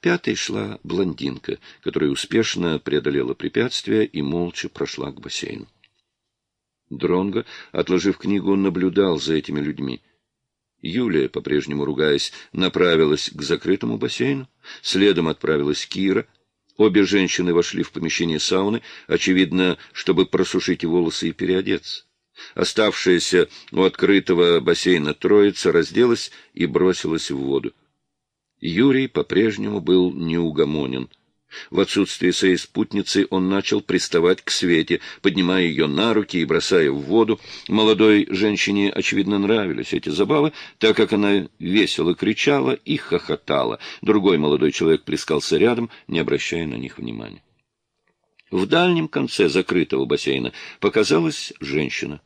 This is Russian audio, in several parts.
Пятой шла блондинка, которая успешно преодолела препятствия и молча прошла к бассейну. Дронго, отложив книгу, наблюдал за этими людьми. Юлия, по-прежнему ругаясь, направилась к закрытому бассейну, следом отправилась Кира. Обе женщины вошли в помещение сауны, очевидно, чтобы просушить волосы и переодеться. Оставшаяся у открытого бассейна троица разделась и бросилась в воду. Юрий по-прежнему был неугомонен. В отсутствие своей спутницы он начал приставать к Свете, поднимая ее на руки и бросая в воду. Молодой женщине, очевидно, нравились эти забавы, так как она весело кричала и хохотала. Другой молодой человек плескался рядом, не обращая на них внимания. В дальнем конце закрытого бассейна показалась женщина.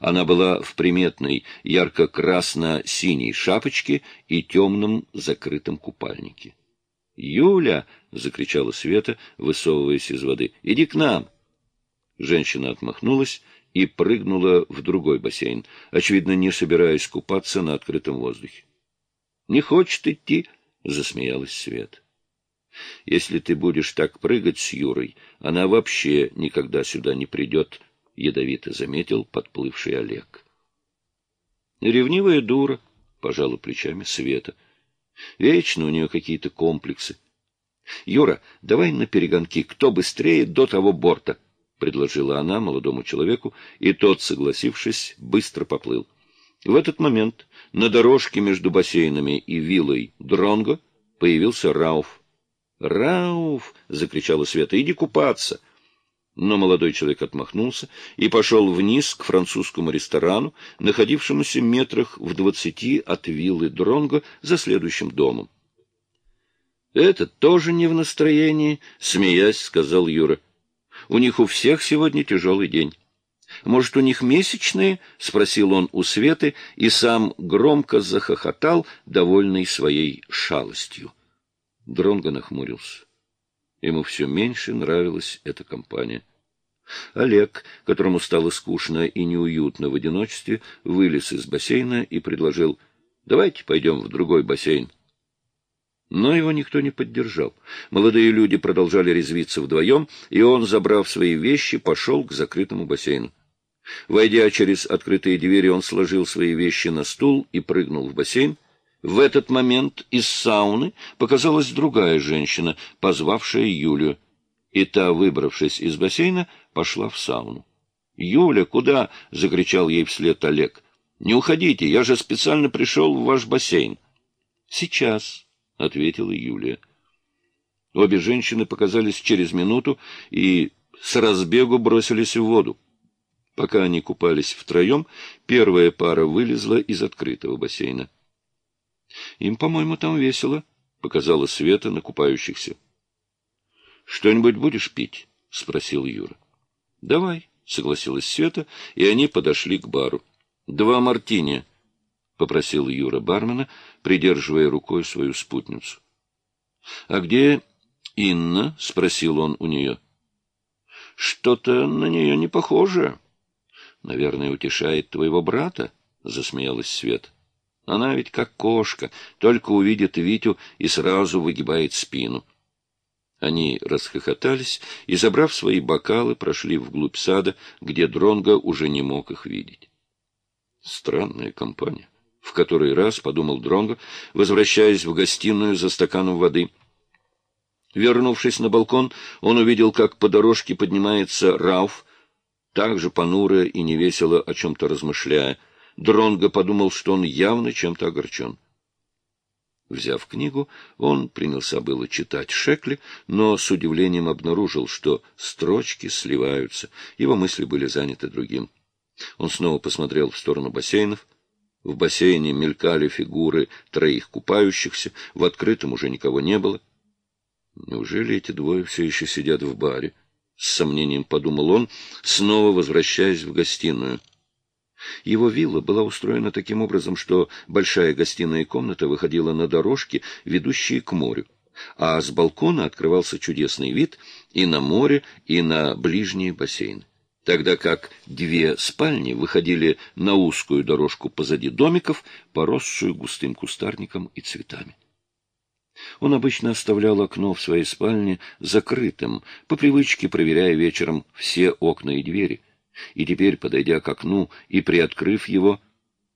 Она была в приметной ярко-красно-синей шапочке и темном закрытом купальнике. «Юля!» — закричала Света, высовываясь из воды. «Иди к нам!» Женщина отмахнулась и прыгнула в другой бассейн, очевидно, не собираясь купаться на открытом воздухе. «Не хочет идти!» — засмеялась Света. «Если ты будешь так прыгать с Юрой, она вообще никогда сюда не придет», — ядовито заметил подплывший Олег. «Ревнивая дура», — пожала плечами Света. «Вечно у нее какие-то комплексы. Юра, давай на перегонки, кто быстрее до того борта», — предложила она молодому человеку, и тот, согласившись, быстро поплыл. В этот момент на дорожке между бассейнами и виллой Дронго появился Рауф. «Рауф!» — закричала Света. «Иди купаться!» Но молодой человек отмахнулся и пошел вниз к французскому ресторану, находившемуся метрах в двадцати от виллы Дронго за следующим домом. «Этот тоже не в настроении», — смеясь, сказал Юра. «У них у всех сегодня тяжелый день». «Может, у них месячные?» — спросил он у Светы и сам громко захохотал, довольный своей шалостью. Дронго нахмурился. Ему все меньше нравилась эта компания. Олег, которому стало скучно и неуютно в одиночестве, вылез из бассейна и предложил «давайте пойдем в другой бассейн». Но его никто не поддержал. Молодые люди продолжали резвиться вдвоем, и он, забрав свои вещи, пошел к закрытому бассейну. Войдя через открытые двери, он сложил свои вещи на стул и прыгнул в бассейн. В этот момент из сауны показалась другая женщина, позвавшая Юлю, и та, выбравшись из бассейна, пошла в сауну. «Юля, куда?» — закричал ей вслед Олег. «Не уходите, я же специально пришел в ваш бассейн». «Сейчас», — ответила Юлия. Обе женщины показались через минуту и с разбегу бросились в воду. Пока они купались втроем, первая пара вылезла из открытого бассейна. — Им, по-моему, там весело, — показала Света на купающихся. — Что-нибудь будешь пить? — спросил Юра. — Давай, — согласилась Света, и они подошли к бару. — Два мартини, — попросил Юра бармена, придерживая рукой свою спутницу. — А где Инна? — спросил он у нее. — Что-то на нее не похоже. — Наверное, утешает твоего брата, — засмеялась Света. Она ведь как кошка, только увидит Витю и сразу выгибает спину. Они расхохотались и, забрав свои бокалы, прошли вглубь сада, где Дронго уже не мог их видеть. Странная компания. В который раз подумал Дронго, возвращаясь в гостиную за стаканом воды. Вернувшись на балкон, он увидел, как по дорожке поднимается Рауф, также понуро и невесело о чем-то размышляя. Дронго подумал, что он явно чем-то огорчен. Взяв книгу, он принялся было читать Шекли, но с удивлением обнаружил, что строчки сливаются, его мысли были заняты другим. Он снова посмотрел в сторону бассейнов. В бассейне мелькали фигуры троих купающихся, в открытом уже никого не было. Неужели эти двое все еще сидят в баре? С сомнением подумал он, снова возвращаясь в гостиную. Его вилла была устроена таким образом, что большая гостиная комната выходила на дорожки, ведущие к морю, а с балкона открывался чудесный вид и на море, и на ближние бассейны тогда как две спальни выходили на узкую дорожку позади домиков, поросшую густым кустарником и цветами. Он обычно оставлял окно в своей спальне закрытым, по привычке проверяя вечером все окна и двери, и теперь, подойдя к окну и приоткрыв его,